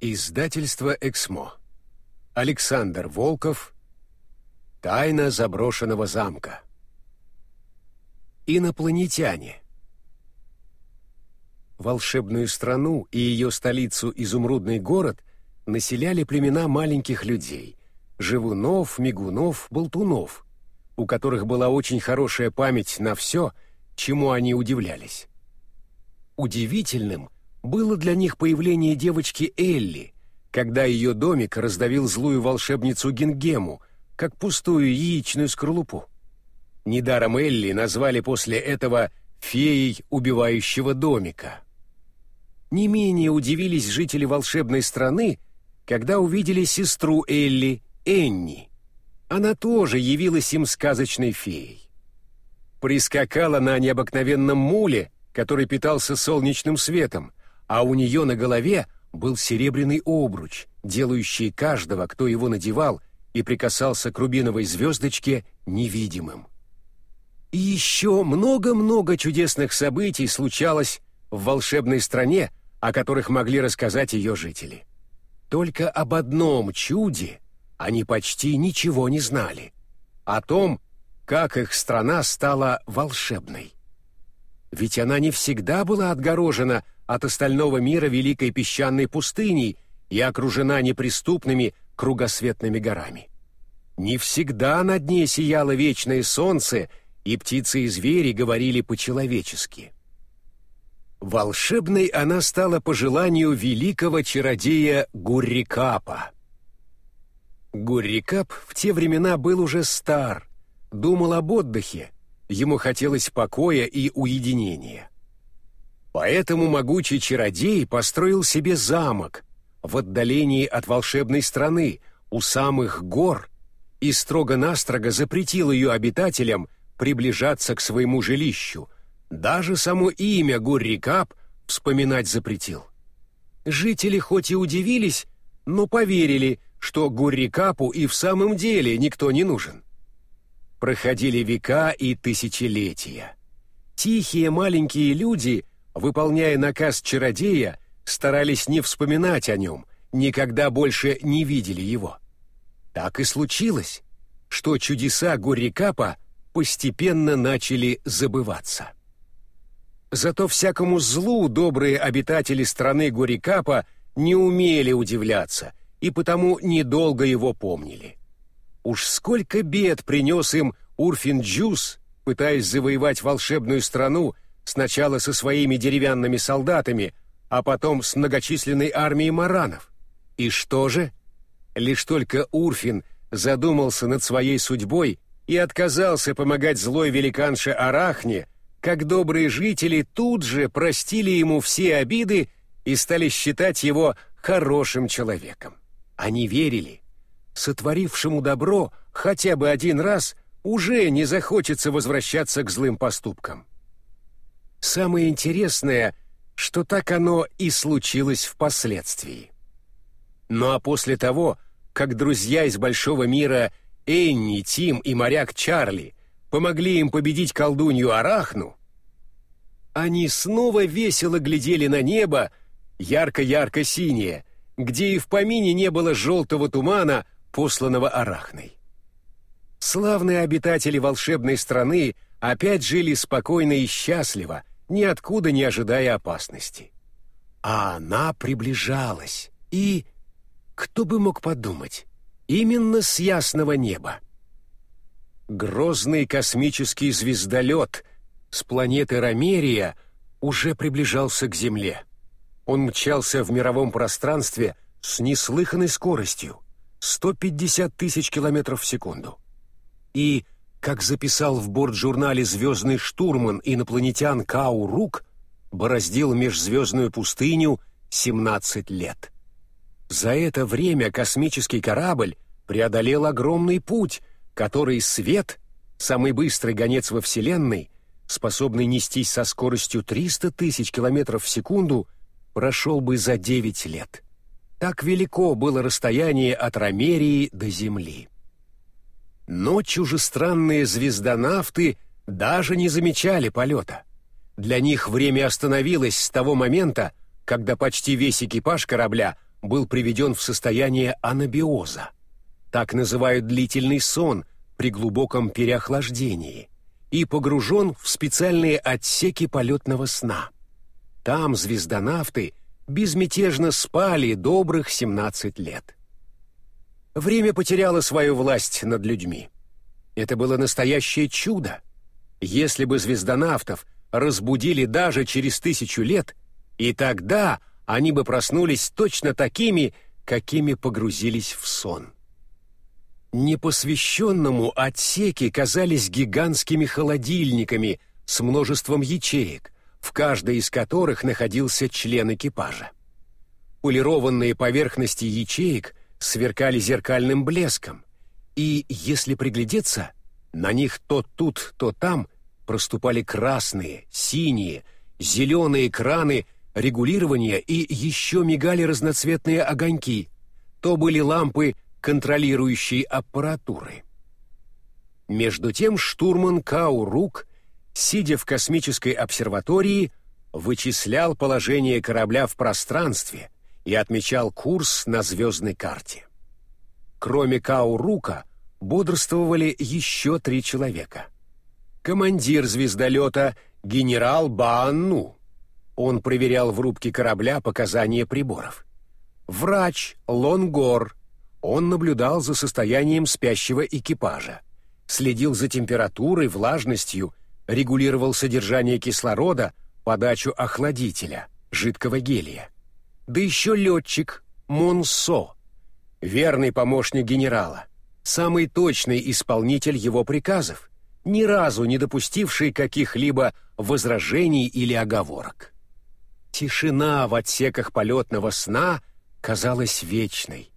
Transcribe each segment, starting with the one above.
Издательство «Эксмо». Александр Волков. Тайна заброшенного замка. Инопланетяне. Волшебную страну и ее столицу Изумрудный город населяли племена маленьких людей — живунов, мигунов, болтунов, у которых была очень хорошая память на все, чему они удивлялись. Удивительным — было для них появление девочки Элли, когда ее домик раздавил злую волшебницу Гингему, как пустую яичную скорлупу. Недаром Элли назвали после этого «феей убивающего домика». Не менее удивились жители волшебной страны, когда увидели сестру Элли, Энни. Она тоже явилась им сказочной феей. Прискакала на необыкновенном муле, который питался солнечным светом, а у нее на голове был серебряный обруч, делающий каждого, кто его надевал и прикасался к рубиновой звездочке, невидимым. И еще много-много чудесных событий случалось в волшебной стране, о которых могли рассказать ее жители. Только об одном чуде они почти ничего не знали. О том, как их страна стала волшебной. Ведь она не всегда была отгорожена от остального мира великой песчаной пустыней и окружена неприступными кругосветными горами. Не всегда над ней сияло вечное солнце, и птицы и звери говорили по-человечески. Волшебной она стала по желанию великого чародея Гуррикапа. Гуррикап в те времена был уже стар, думал об отдыхе, ему хотелось покоя и уединения. Поэтому могучий чародей построил себе замок в отдалении от волшебной страны, у самых гор, и строго-настрого запретил ее обитателям приближаться к своему жилищу. Даже само имя Гуррикап вспоминать запретил. Жители хоть и удивились, но поверили, что Гуррикапу и в самом деле никто не нужен. Проходили века и тысячелетия. Тихие маленькие люди — выполняя наказ чародея, старались не вспоминать о нем, никогда больше не видели его. Так и случилось, что чудеса Горикапа постепенно начали забываться. Зато всякому злу добрые обитатели страны Горикапа не умели удивляться и потому недолго его помнили. Уж сколько бед принес им Урфин Джус, пытаясь завоевать волшебную страну сначала со своими деревянными солдатами, а потом с многочисленной армией маранов. И что же? Лишь только Урфин задумался над своей судьбой и отказался помогать злой великанше Арахне, как добрые жители тут же простили ему все обиды и стали считать его хорошим человеком. Они верили, сотворившему добро хотя бы один раз уже не захочется возвращаться к злым поступкам. Самое интересное, что так оно и случилось впоследствии. Ну а после того, как друзья из большого мира Энни, Тим и моряк Чарли помогли им победить колдунью Арахну, они снова весело глядели на небо, ярко-ярко синее, где и в помине не было желтого тумана, посланного Арахной. Славные обитатели волшебной страны опять жили спокойно и счастливо, ниоткуда не ожидая опасности. А она приближалась, и... Кто бы мог подумать? Именно с ясного неба. Грозный космический звездолет с планеты Ромерия уже приближался к Земле. Он мчался в мировом пространстве с неслыханной скоростью — 150 тысяч километров в секунду. И как записал в борт-журнале «Звездный штурман» инопланетян Кау Рук, бороздил межзвездную пустыню 17 лет. За это время космический корабль преодолел огромный путь, который свет, самый быстрый гонец во Вселенной, способный нестись со скоростью 300 тысяч километров в секунду, прошел бы за 9 лет. Так велико было расстояние от Ромерии до Земли. Но чужестранные звездонавты даже не замечали полета. Для них время остановилось с того момента, когда почти весь экипаж корабля был приведен в состояние анабиоза. Так называют длительный сон при глубоком переохлаждении и погружен в специальные отсеки полетного сна. Там звездонавты безмятежно спали добрых 17 лет. Время потеряло свою власть над людьми. Это было настоящее чудо. Если бы звездонавтов разбудили даже через тысячу лет, и тогда они бы проснулись точно такими, какими погрузились в сон. Непосвященному отсеки казались гигантскими холодильниками с множеством ячеек, в каждой из которых находился член экипажа. Полированные поверхности ячеек сверкали зеркальным блеском, и, если приглядеться, на них то тут, то там проступали красные, синие, зеленые краны регулирования и еще мигали разноцветные огоньки, то были лампы контролирующей аппаратуры. Между тем штурман Кау Рук, сидя в космической обсерватории, вычислял положение корабля в пространстве и отмечал курс на звездной карте. Кроме Кау Рука бодрствовали еще три человека. Командир звездолета генерал Баанну. Он проверял в рубке корабля показания приборов. Врач Лонгор он наблюдал за состоянием спящего экипажа, следил за температурой, влажностью, регулировал содержание кислорода, подачу охладителя, жидкого гелия. Да еще летчик Монсо, верный помощник генерала, самый точный исполнитель его приказов, ни разу не допустивший каких-либо возражений или оговорок. Тишина в отсеках полетного сна казалась вечной.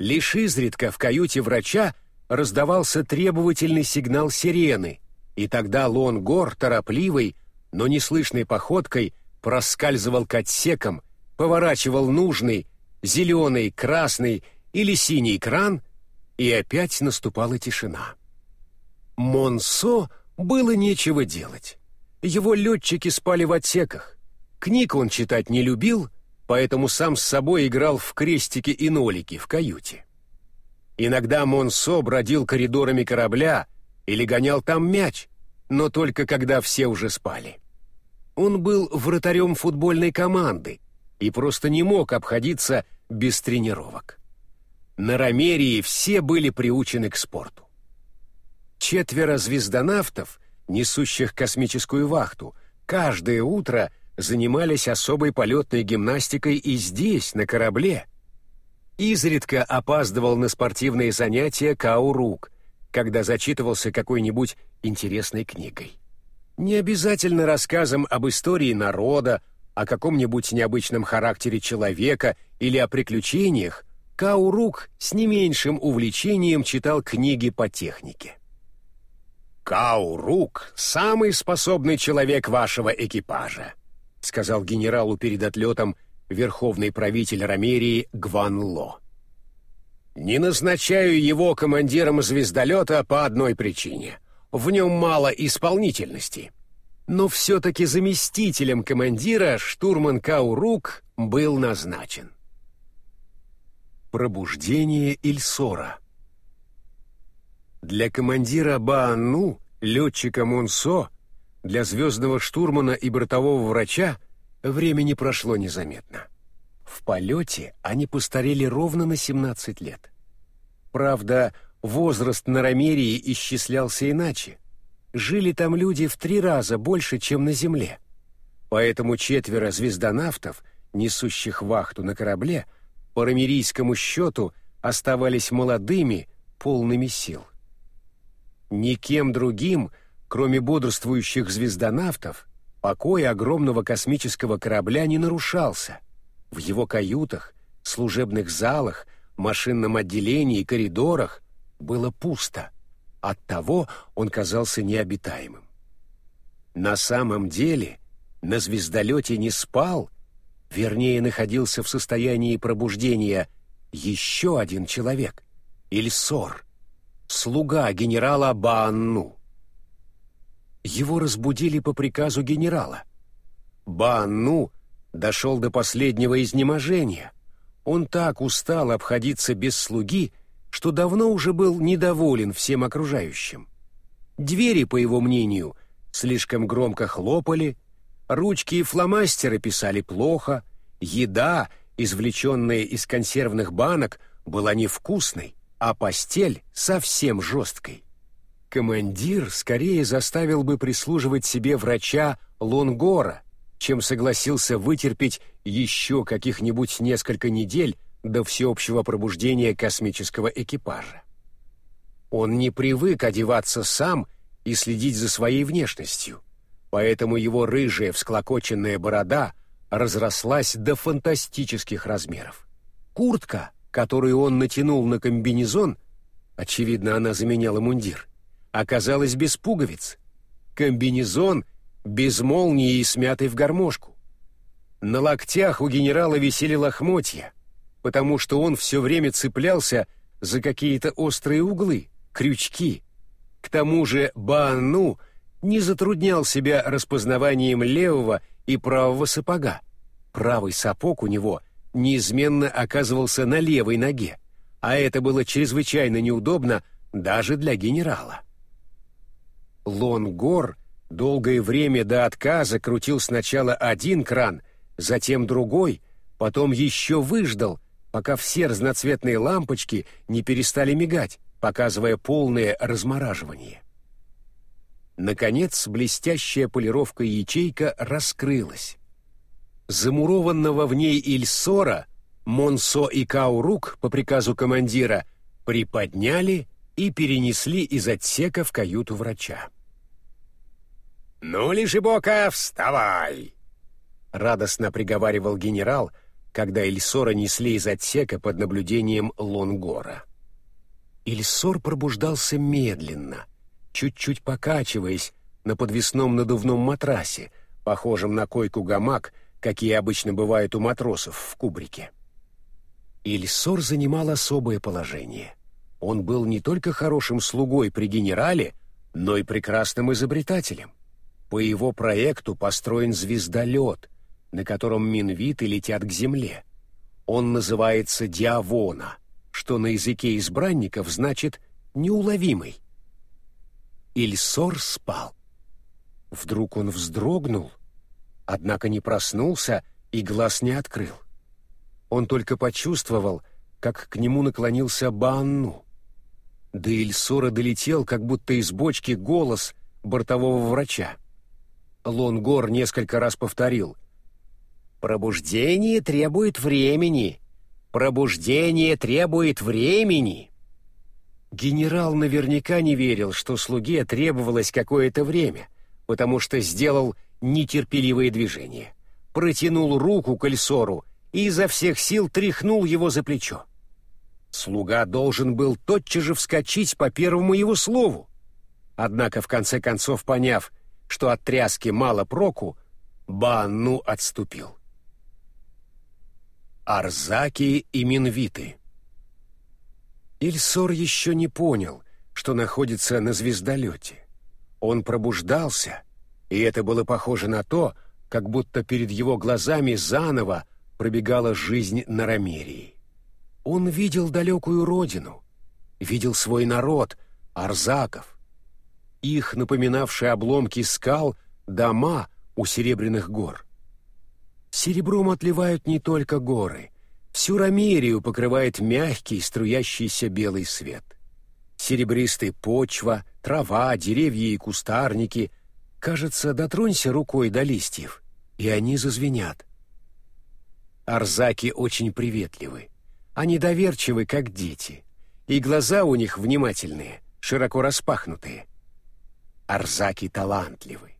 Лишь изредка в каюте врача раздавался требовательный сигнал сирены, и тогда Лон Гор торопливой, но неслышной походкой проскальзывал к отсекам, поворачивал нужный, зеленый, красный или синий кран, и опять наступала тишина. Монсо было нечего делать. Его летчики спали в отсеках. Книг он читать не любил — поэтому сам с собой играл в крестики и нолики в каюте. Иногда Монсо бродил коридорами корабля или гонял там мяч, но только когда все уже спали. Он был вратарем футбольной команды и просто не мог обходиться без тренировок. На Ромерии все были приучены к спорту. Четверо звездонавтов, несущих космическую вахту, каждое утро – занимались особой полетной гимнастикой и здесь, на корабле. Изредка опаздывал на спортивные занятия Каурук, когда зачитывался какой-нибудь интересной книгой. Не обязательно рассказом об истории народа, о каком-нибудь необычном характере человека или о приключениях, Каурук с не меньшим увлечением читал книги по технике. «Каурук — самый способный человек вашего экипажа», сказал генералу перед отлетом верховный правитель Ромерии Гван Ло. «Не назначаю его командиром звездолета по одной причине. В нем мало исполнительности. Но все-таки заместителем командира штурман Каурук был назначен». Пробуждение Ильсора Для командира Баану, летчика Монсо, для звездного штурмана и бортового врача времени прошло незаметно. В полете они постарели ровно на 17 лет. Правда, возраст на Ромерии исчислялся иначе. Жили там люди в три раза больше, чем на Земле. Поэтому четверо звездонавтов, несущих вахту на корабле, по ромерийскому счету оставались молодыми, полными сил. Никем другим — Кроме бодрствующих звездонавтов, покой огромного космического корабля не нарушался. В его каютах, служебных залах, машинном отделении и коридорах было пусто. Оттого он казался необитаемым. На самом деле на звездолете не спал, вернее, находился в состоянии пробуждения еще один человек, Ильсор, слуга генерала Баанну. Его разбудили по приказу генерала. Банну дошел до последнего изнеможения. Он так устал обходиться без слуги, что давно уже был недоволен всем окружающим. Двери, по его мнению, слишком громко хлопали, ручки и фломастеры писали плохо, еда, извлеченная из консервных банок, была невкусной, а постель совсем жесткой. Командир скорее заставил бы прислуживать себе врача Лонгора, чем согласился вытерпеть еще каких-нибудь несколько недель до всеобщего пробуждения космического экипажа. Он не привык одеваться сам и следить за своей внешностью, поэтому его рыжая всклокоченная борода разрослась до фантастических размеров. Куртка, которую он натянул на комбинезон, очевидно, она заменяла мундир, оказалась без пуговиц. Комбинезон без молнии и смятый в гармошку. На локтях у генерала висели лохмотья, потому что он все время цеплялся за какие-то острые углы, крючки. К тому же Баану не затруднял себя распознаванием левого и правого сапога. Правый сапог у него неизменно оказывался на левой ноге, а это было чрезвычайно неудобно даже для генерала. Лонгор долгое время до отказа крутил сначала один кран, затем другой, потом еще выждал, пока все разноцветные лампочки не перестали мигать, показывая полное размораживание. Наконец, блестящая полировка ячейка раскрылась. Замурованного в ней Ильсора Монсо и Каурук по приказу командира приподняли и перенесли из отсека в каюту врача. «Ну, Лишибока, вставай!» — радостно приговаривал генерал, когда Ильсора несли из отсека под наблюдением Лонгора. Ильсор пробуждался медленно, чуть-чуть покачиваясь на подвесном надувном матрасе, похожем на койку-гамак, какие обычно бывают у матросов в кубрике. Ильсор занимал особое положение. Он был не только хорошим слугой при генерале, но и прекрасным изобретателем. По его проекту построен звездолет, на котором минвиты летят к Земле. Он называется Диавона, что на языке избранников значит «неуловимый». Ильсор спал. Вдруг он вздрогнул, однако не проснулся и глаз не открыл. Он только почувствовал, как к нему наклонился Банну. До Ильсора долетел, как будто из бочки, голос бортового врача. Лонгор несколько раз повторил. «Пробуждение требует времени! Пробуждение требует времени!» Генерал наверняка не верил, что слуге требовалось какое-то время, потому что сделал нетерпеливое движение. Протянул руку к Эльсору и изо всех сил тряхнул его за плечо. Слуга должен был тотчас же вскочить по первому его слову. Однако, в конце концов, поняв, что от тряски мало проку, Банну отступил. Арзаки и Минвиты Ильсор еще не понял, что находится на звездолете. Он пробуждался, и это было похоже на то, как будто перед его глазами заново пробегала жизнь на Ромерии. Он видел далекую родину, видел свой народ, арзаков, их напоминавшие обломки скал дома у Серебряных гор. Серебром отливают не только горы. Всю Ромерию покрывает мягкий, струящийся белый свет. Серебристая почва, трава, деревья и кустарники. Кажется, дотронься рукой до листьев, и они зазвенят. Арзаки очень приветливы. Они доверчивы, как дети. И глаза у них внимательные, широко распахнутые. Арзаки талантливы.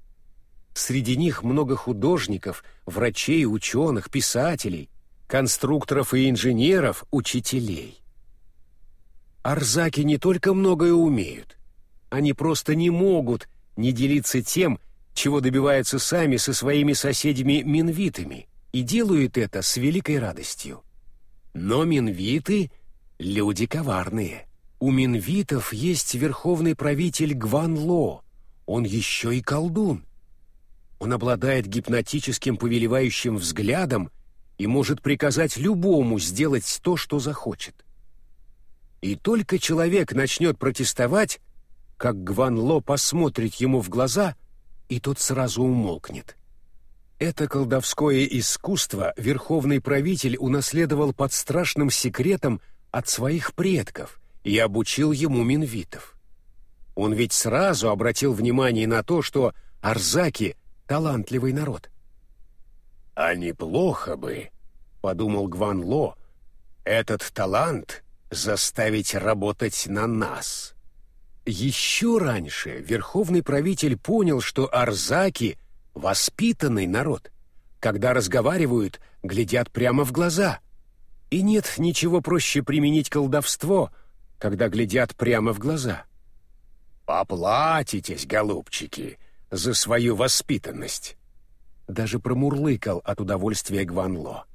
Среди них много художников, врачей, ученых, писателей, конструкторов и инженеров, учителей. Арзаки не только многое умеют, они просто не могут не делиться тем, чего добиваются сами со своими соседями-минвитами, и делают это с великой радостью. Но минвиты — люди коварные. У минвитов есть верховный правитель Гванло, он еще и колдун. Он обладает гипнотическим повелевающим взглядом и может приказать любому сделать то, что захочет. И только человек начнет протестовать, как Гван Ло посмотрит ему в глаза, и тот сразу умолкнет. Это колдовское искусство верховный правитель унаследовал под страшным секретом от своих предков и обучил ему минвитов. Он ведь сразу обратил внимание на то, что арзаки — талантливый народ. «А неплохо бы», — подумал Гван Ло, — «этот талант заставить работать на нас». Еще раньше верховный правитель понял, что арзаки — воспитанный народ. Когда разговаривают, глядят прямо в глаза. И нет ничего проще применить колдовство, когда глядят прямо в глаза. «Поплатитесь, голубчики, за свою воспитанность!» Даже промурлыкал от удовольствия Гванло.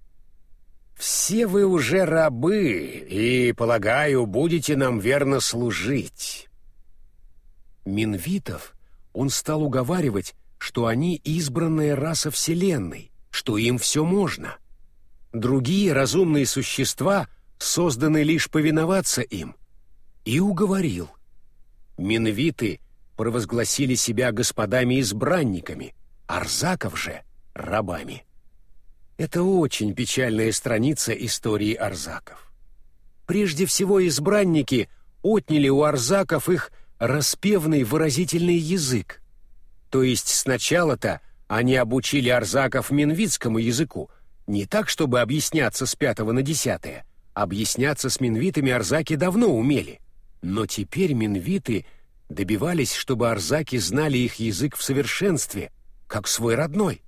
«Все вы уже рабы, и, полагаю, будете нам верно служить. Минвитов он стал уговаривать, что они избранная раса Вселенной, что им все можно. Другие разумные существа созданы лишь повиноваться им. И уговорил. Минвиты провозгласили себя господами-избранниками, Арзаков же — рабами. Это очень печальная страница истории Арзаков. Прежде всего избранники отняли у Арзаков их распевный выразительный язык. То есть сначала-то они обучили арзаков минвитскому языку, не так, чтобы объясняться с пятого на десятое. Объясняться с минвитами арзаки давно умели. Но теперь минвиты добивались, чтобы арзаки знали их язык в совершенстве, как свой родной.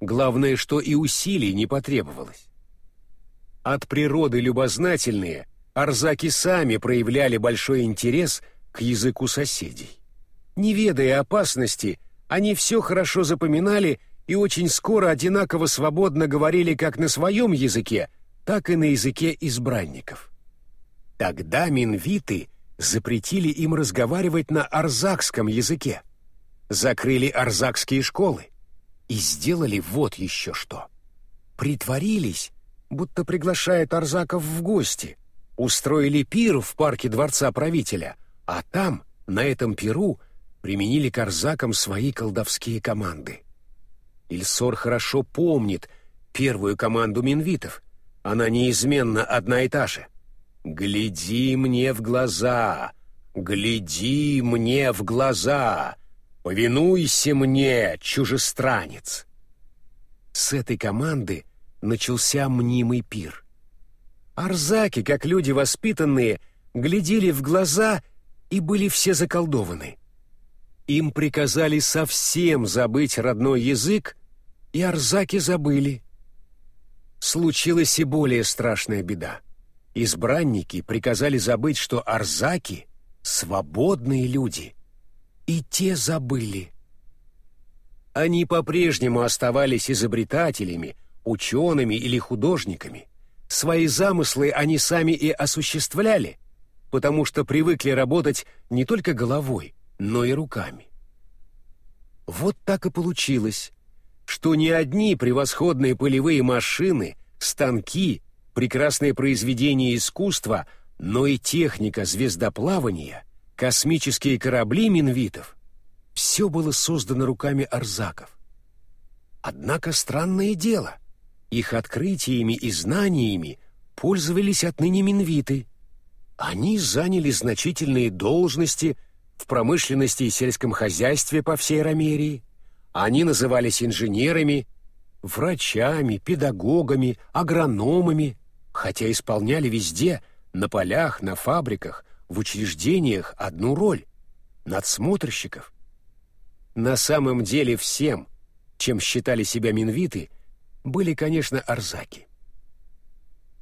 Главное, что и усилий не потребовалось. От природы любознательные, арзаки сами проявляли большой интерес к языку соседей. Не ведая опасности, они все хорошо запоминали и очень скоро одинаково свободно говорили как на своем языке, так и на языке избранников. Тогда минвиты запретили им разговаривать на арзакском языке, закрыли арзакские школы и сделали вот еще что. Притворились, будто приглашают арзаков в гости, устроили пир в парке дворца правителя — а там, на этом перу, применили к арзакам свои колдовские команды. Ильсор хорошо помнит первую команду минвитов. Она неизменно одна и та же. «Гляди мне в глаза! Гляди мне в глаза! Повинуйся мне, чужестранец!» С этой команды начался мнимый пир. Арзаки, как люди воспитанные, глядели в глаза и были все заколдованы. Им приказали совсем забыть родной язык, и арзаки забыли. Случилась и более страшная беда. Избранники приказали забыть, что арзаки — свободные люди, и те забыли. Они по-прежнему оставались изобретателями, учеными или художниками. Свои замыслы они сами и осуществляли, потому что привыкли работать не только головой, но и руками. Вот так и получилось, что не одни превосходные полевые машины, станки, прекрасные произведения искусства, но и техника звездоплавания, космические корабли Минвитов — все было создано руками арзаков. Однако странное дело, их открытиями и знаниями пользовались отныне Минвиты — они заняли значительные должности в промышленности и сельском хозяйстве по всей Ромерии. Они назывались инженерами, врачами, педагогами, агрономами, хотя исполняли везде, на полях, на фабриках, в учреждениях одну роль — надсмотрщиков. На самом деле всем, чем считали себя минвиты, были, конечно, арзаки.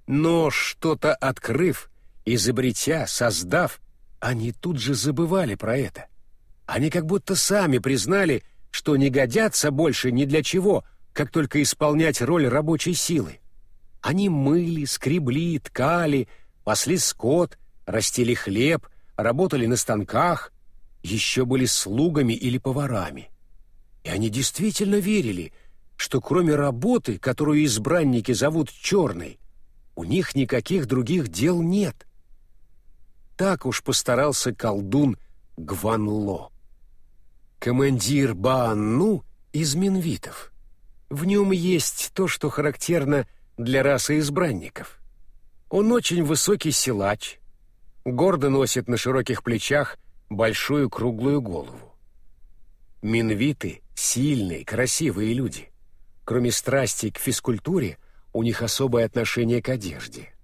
Но что-то открыв, Изобретя, создав, они тут же забывали про это. Они как будто сами признали, что не годятся больше ни для чего, как только исполнять роль рабочей силы. Они мыли, скребли, ткали, пасли скот, растили хлеб, работали на станках, еще были слугами или поварами. И они действительно верили, что кроме работы, которую избранники зовут черной, у них никаких других дел нет. Так уж постарался колдун Гванло. Командир Баанну из Минвитов. В нем есть то, что характерно для расы избранников. Он очень высокий силач, гордо носит на широких плечах большую круглую голову. Минвиты — сильные, красивые люди. Кроме страсти к физкультуре, у них особое отношение к одежде.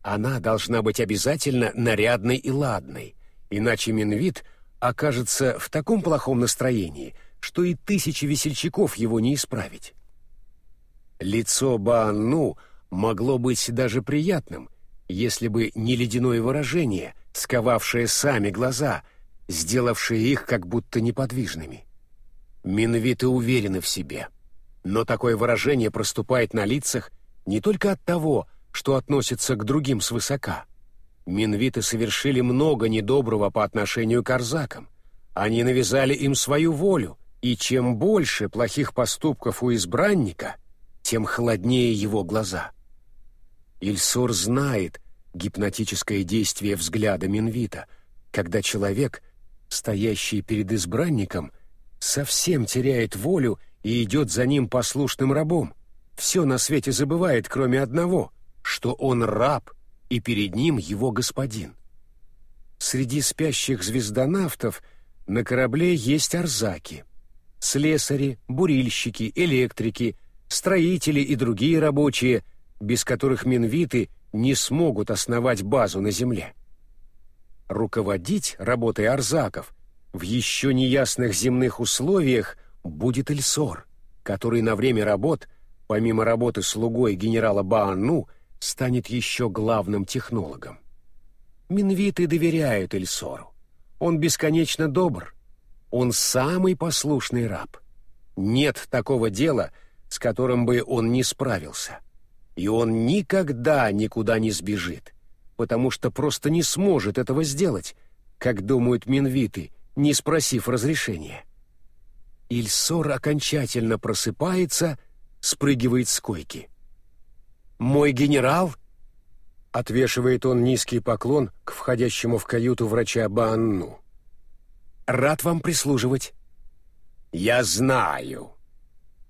Она должна быть обязательно нарядной и ладной, иначе Минвит окажется в таком плохом настроении, что и тысячи весельчаков его не исправить. Лицо Баанну могло быть даже приятным, если бы не ледяное выражение, сковавшее сами глаза, сделавшее их как будто неподвижными. Минвиты уверены в себе, но такое выражение проступает на лицах не только от того, что относится к другим свысока. Минвиты совершили много недоброго по отношению к арзакам. Они навязали им свою волю, и чем больше плохих поступков у избранника, тем холоднее его глаза. Ильсор знает гипнотическое действие взгляда Минвита, когда человек, стоящий перед избранником, совсем теряет волю и идет за ним послушным рабом. Все на свете забывает, кроме одного, что он раб, и перед ним его господин. Среди спящих звездонавтов на корабле есть арзаки. Слесари, бурильщики, электрики, строители и другие рабочие – без которых минвиты не смогут основать базу на Земле. Руководить работой Арзаков в еще неясных земных условиях будет Эльсор, который на время работ, помимо работы слугой генерала Баану, станет еще главным технологом. Минвиты доверяют Эльсору. Он бесконечно добр. Он самый послушный раб. Нет такого дела, с которым бы он не справился и он никогда никуда не сбежит, потому что просто не сможет этого сделать, как думают минвиты, не спросив разрешения. Ильсор окончательно просыпается, спрыгивает с койки. «Мой генерал?» — отвешивает он низкий поклон к входящему в каюту врача Баанну. «Рад вам прислуживать». «Я знаю», —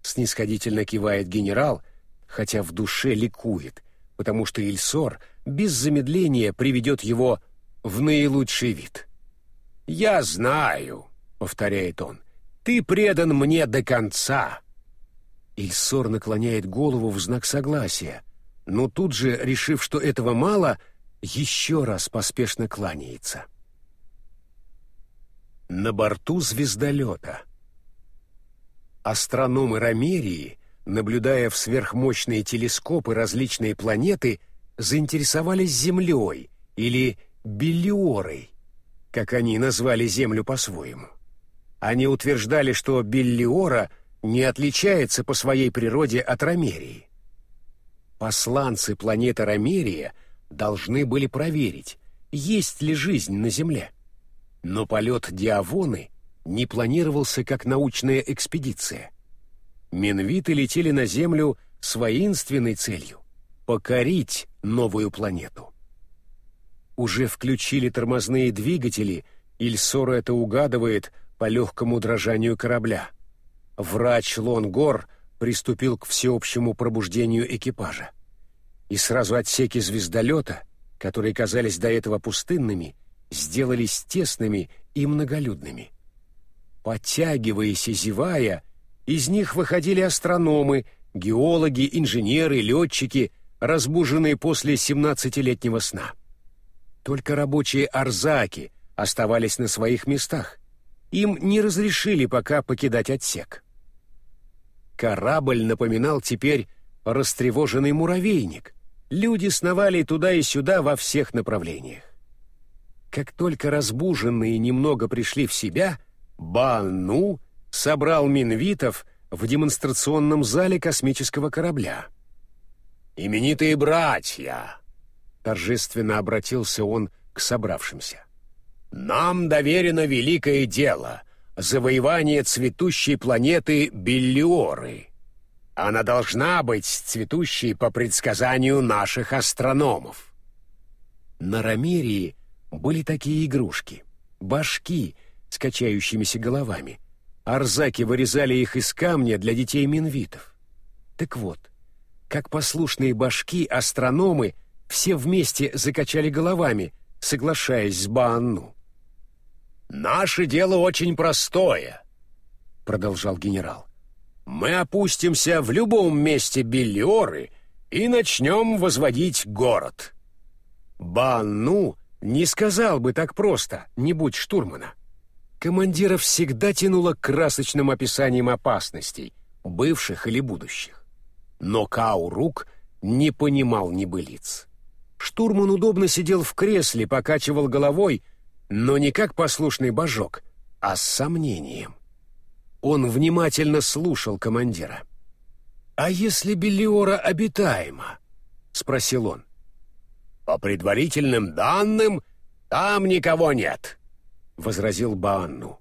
снисходительно кивает генерал — хотя в душе ликует, потому что Ильсор без замедления приведет его в наилучший вид. «Я знаю», — повторяет он, — «ты предан мне до конца». Ильсор наклоняет голову в знак согласия, но тут же, решив, что этого мало, еще раз поспешно кланяется. На борту звездолета. Астрономы Ромерии — наблюдая в сверхмощные телескопы различные планеты, заинтересовались Землей или Беллиорой, как они назвали Землю по-своему. Они утверждали, что Беллиора не отличается по своей природе от Ромерии. Посланцы планеты Ромерия должны были проверить, есть ли жизнь на Земле. Но полет Диавоны не планировался как научная экспедиция. Минвиты летели на Землю с воинственной целью — покорить новую планету. Уже включили тормозные двигатели, Ильсор это угадывает по легкому дрожанию корабля. Врач Лонгор приступил к всеобщему пробуждению экипажа. И сразу отсеки звездолета, которые казались до этого пустынными, сделались тесными и многолюдными. Подтягиваясь и зевая, из них выходили астрономы, геологи, инженеры, летчики, разбуженные после 17-летнего сна. Только рабочие арзаки оставались на своих местах. Им не разрешили пока покидать отсек. Корабль напоминал теперь растревоженный муравейник. Люди сновали туда и сюда во всех направлениях. Как только разбуженные немного пришли в себя, Бану собрал минвитов в демонстрационном зале космического корабля. «Именитые братья!» — торжественно обратился он к собравшимся. «Нам доверено великое дело — завоевание цветущей планеты Беллиоры. Она должна быть цветущей по предсказанию наших астрономов. На Ромерии были такие игрушки. Башки с качающимися головами. Арзаки вырезали их из камня для детей минвитов. Так вот, как послушные башки, астрономы все вместе закачали головами, соглашаясь с Баанну. «Наше дело очень простое», — продолжал генерал. «Мы опустимся в любом месте Беллиоры и начнем возводить город». Баанну не сказал бы так просто, не будь штурмана. Командира всегда тянуло к красочным описаниям опасностей, бывших или будущих. Но Каурук не понимал небылиц. Штурман удобно сидел в кресле, покачивал головой, но не как послушный божок, а с сомнением. Он внимательно слушал командира. «А если Белиора обитаема?» — спросил он. «По предварительным данным, там никого нет», — возразил Баанну.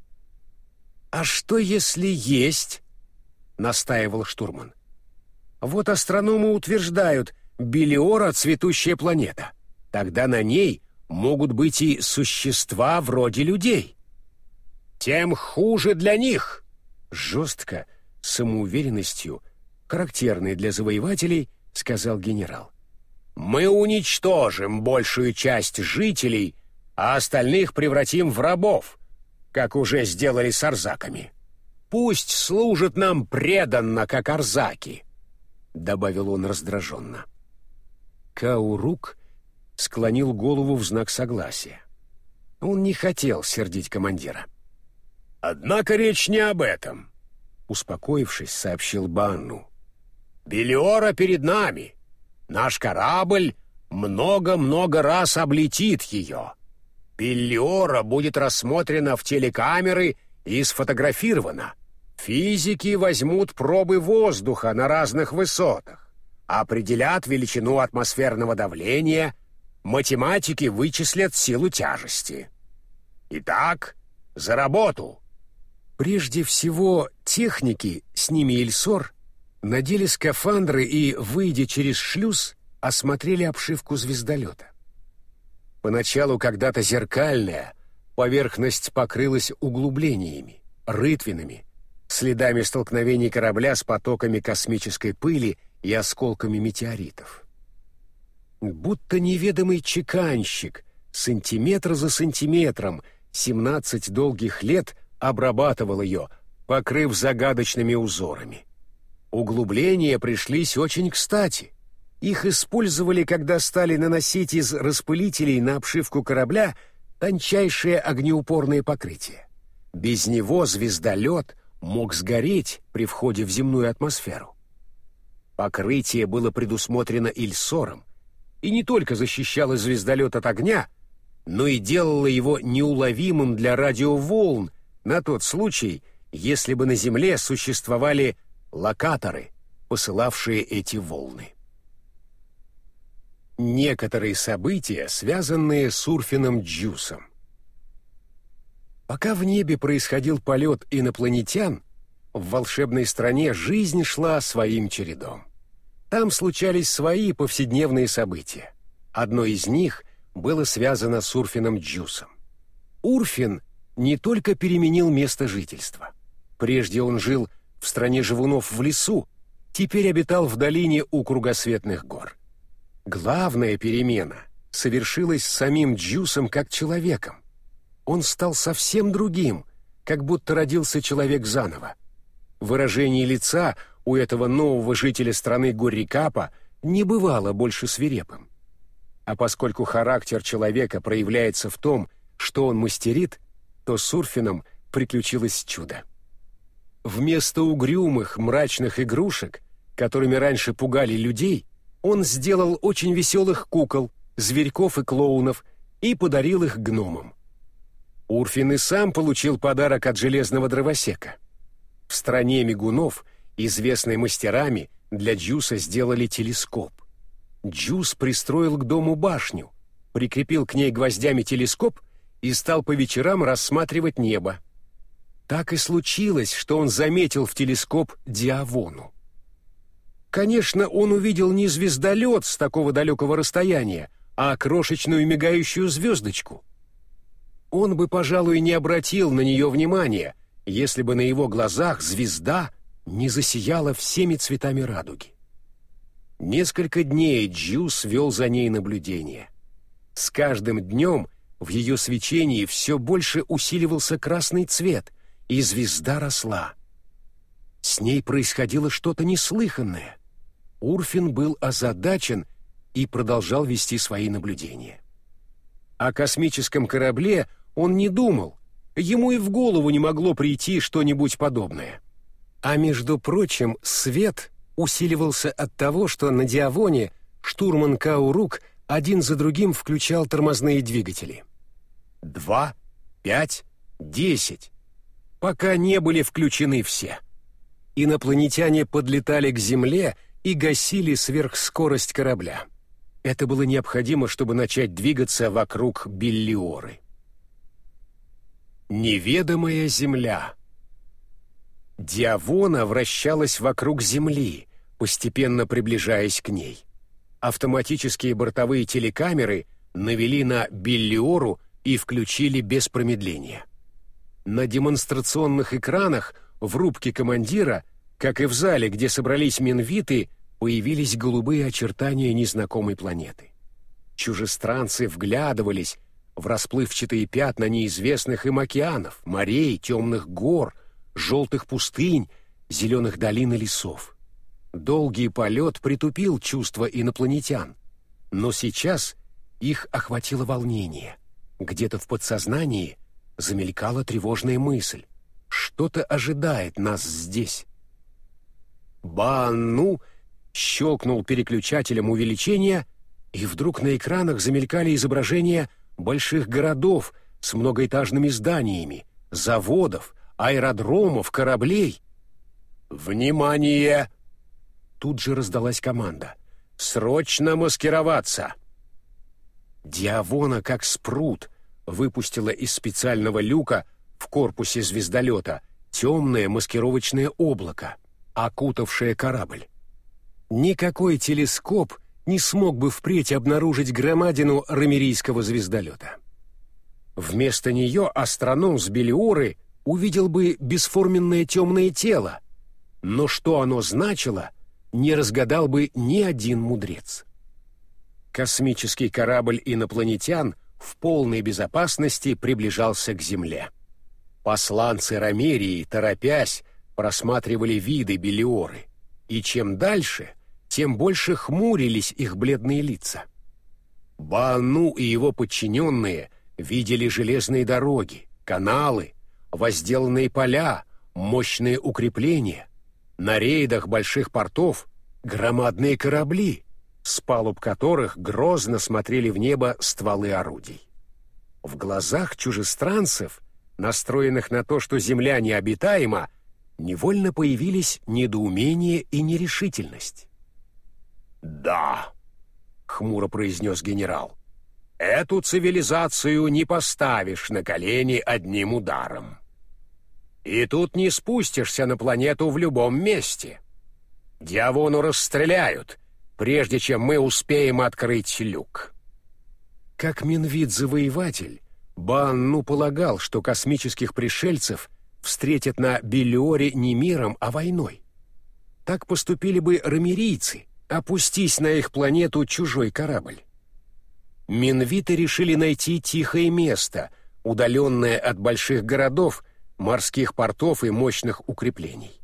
«А что, если есть?» — настаивал штурман. «Вот астрономы утверждают, Белиора — цветущая планета. Тогда на ней могут быть и существа вроде людей». «Тем хуже для них!» Жестко, самоуверенностью, характерной для завоевателей, сказал генерал. Мы уничтожим большую часть жителей, а остальных превратим в рабов, как уже сделали с арзаками. Пусть служат нам преданно, как арзаки», — добавил он раздраженно. Каурук склонил голову в знак согласия. Он не хотел сердить командира. «Однако речь не об этом», — успокоившись, сообщил Банну. «Белиора перед нами, Наш корабль много-много раз облетит ее. Пиллиора будет рассмотрена в телекамеры и сфотографирована. Физики возьмут пробы воздуха на разных высотах, определят величину атмосферного давления, математики вычислят силу тяжести. Итак, за работу! Прежде всего, техники, с ними Ильсор, надели скафандры и, выйдя через шлюз, осмотрели обшивку звездолета. Поначалу когда-то зеркальная, поверхность покрылась углублениями, рытвинами, следами столкновений корабля с потоками космической пыли и осколками метеоритов. Будто неведомый чеканщик, сантиметр за сантиметром, 17 долгих лет обрабатывал ее, покрыв загадочными узорами. Углубления пришлись очень кстати. Их использовали, когда стали наносить из распылителей на обшивку корабля тончайшее огнеупорное покрытие. Без него звездолет мог сгореть при входе в земную атмосферу. Покрытие было предусмотрено Ильсором и не только защищало звездолет от огня, но и делало его неуловимым для радиоволн на тот случай, если бы на Земле существовали локаторы, посылавшие эти волны. Некоторые события, связанные с Урфином Джусом. Пока в небе происходил полет инопланетян, в волшебной стране жизнь шла своим чередом. Там случались свои повседневные события. Одно из них было связано с Урфином Джусом. Урфин не только переменил место жительства. Прежде он жил в стране живунов в лесу, теперь обитал в долине у кругосветных гор. Главная перемена совершилась с самим Джусом как человеком. Он стал совсем другим, как будто родился человек заново. Выражение лица у этого нового жителя страны Горрикапа не бывало больше свирепым. А поскольку характер человека проявляется в том, что он мастерит, то с приключилось чудо. Вместо угрюмых, мрачных игрушек, которыми раньше пугали людей, он сделал очень веселых кукол, зверьков и клоунов и подарил их гномам. Урфин и сам получил подарок от железного дровосека. В стране мигунов, известной мастерами, для Джуса сделали телескоп. Джус пристроил к дому башню, прикрепил к ней гвоздями телескоп и стал по вечерам рассматривать небо. Так и случилось, что он заметил в телескоп Диавону. Конечно, он увидел не звездолет с такого далекого расстояния, а крошечную мигающую звездочку. Он бы, пожалуй, не обратил на нее внимания, если бы на его глазах звезда не засияла всеми цветами радуги. Несколько дней Джус вел за ней наблюдение. С каждым днем в ее свечении все больше усиливался красный цвет, и звезда росла. С ней происходило что-то неслыханное. Урфин был озадачен и продолжал вести свои наблюдения. О космическом корабле он не думал, ему и в голову не могло прийти что-нибудь подобное. А между прочим, свет усиливался от того, что на Диавоне штурман Каурук один за другим включал тормозные двигатели. Два, пять, десять. Пока не были включены все. Инопланетяне подлетали к Земле и гасили сверхскорость корабля. Это было необходимо, чтобы начать двигаться вокруг Биллиоры. Неведомая Земля — Диавона вращалась вокруг Земли, постепенно приближаясь к ней. Автоматические бортовые телекамеры навели на Биллиору и включили без промедления. На демонстрационных экранах в рубке командира, как и в зале, где собрались минвиты, появились голубые очертания незнакомой планеты. Чужестранцы вглядывались в расплывчатые пятна неизвестных им океанов, морей, темных гор — желтых пустынь, зеленых долин и лесов. Долгий полет притупил чувства инопланетян, но сейчас их охватило волнение. Где-то в подсознании замелькала тревожная мысль. Что-то ожидает нас здесь. Банну щелкнул переключателем увеличения, и вдруг на экранах замелькали изображения больших городов с многоэтажными зданиями, заводов, аэродромов, кораблей. «Внимание!» Тут же раздалась команда. «Срочно маскироваться!» Диавона, как спрут, выпустила из специального люка в корпусе звездолета темное маскировочное облако, окутавшее корабль. Никакой телескоп не смог бы впредь обнаружить громадину ромерийского звездолета. Вместо нее астроном с Белиоры увидел бы бесформенное темное тело, но что оно значило, не разгадал бы ни один мудрец. Космический корабль инопланетян в полной безопасности приближался к Земле. Посланцы Ромерии, торопясь, просматривали виды Белиоры, и чем дальше, тем больше хмурились их бледные лица. Баану и его подчиненные видели железные дороги, каналы, возделанные поля, мощные укрепления, на рейдах больших портов громадные корабли, с палуб которых грозно смотрели в небо стволы орудий. В глазах чужестранцев, настроенных на то, что земля необитаема, невольно появились недоумение и нерешительность. «Да», — хмуро произнес генерал, — «эту цивилизацию не поставишь на колени одним ударом». И тут не спустишься на планету в любом месте. Диавону расстреляют, прежде чем мы успеем открыть люк. Как Минвид-завоеватель, Банну полагал, что космических пришельцев встретят на Белиоре не миром, а войной. Так поступили бы ромерийцы, опустись на их планету чужой корабль. Минвиты решили найти тихое место, удаленное от больших городов, морских портов и мощных укреплений.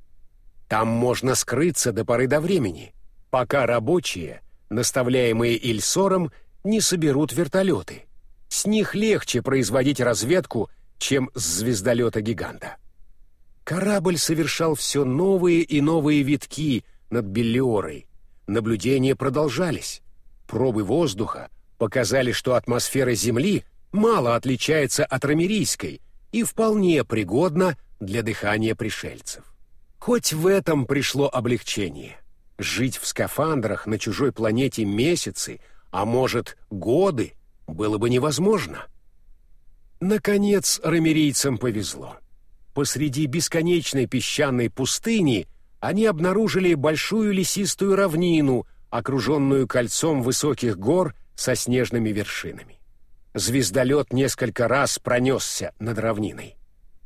Там можно скрыться до поры до времени, пока рабочие, наставляемые Ильсором, не соберут вертолеты. С них легче производить разведку, чем с звездолета-гиганта. Корабль совершал все новые и новые витки над Беллиорой. Наблюдения продолжались. Пробы воздуха показали, что атмосфера Земли мало отличается от ромерийской – и вполне пригодна для дыхания пришельцев. Хоть в этом пришло облегчение. Жить в скафандрах на чужой планете месяцы, а может, годы, было бы невозможно. Наконец, ромерийцам повезло. Посреди бесконечной песчаной пустыни они обнаружили большую лесистую равнину, окруженную кольцом высоких гор со снежными вершинами. Звездолет несколько раз пронесся над равниной.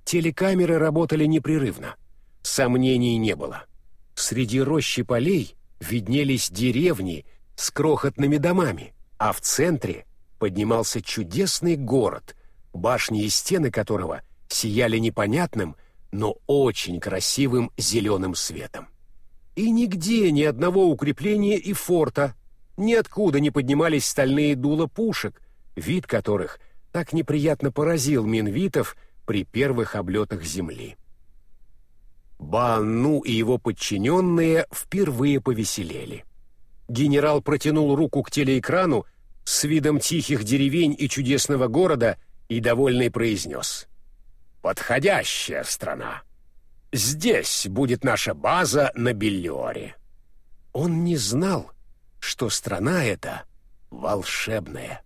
Телекамеры работали непрерывно. Сомнений не было. Среди рощи полей виднелись деревни с крохотными домами, а в центре поднимался чудесный город, башни и стены которого сияли непонятным, но очень красивым зеленым светом. И нигде ни одного укрепления и форта, ниоткуда не поднимались стальные дула пушек, вид которых так неприятно поразил минвитов при первых облетах земли. Банну и его подчиненные впервые повеселели. Генерал протянул руку к телеэкрану с видом тихих деревень и чудесного города и довольный произнес. «Подходящая страна. Здесь будет наша база на Беллиоре». Он не знал, что страна эта волшебная.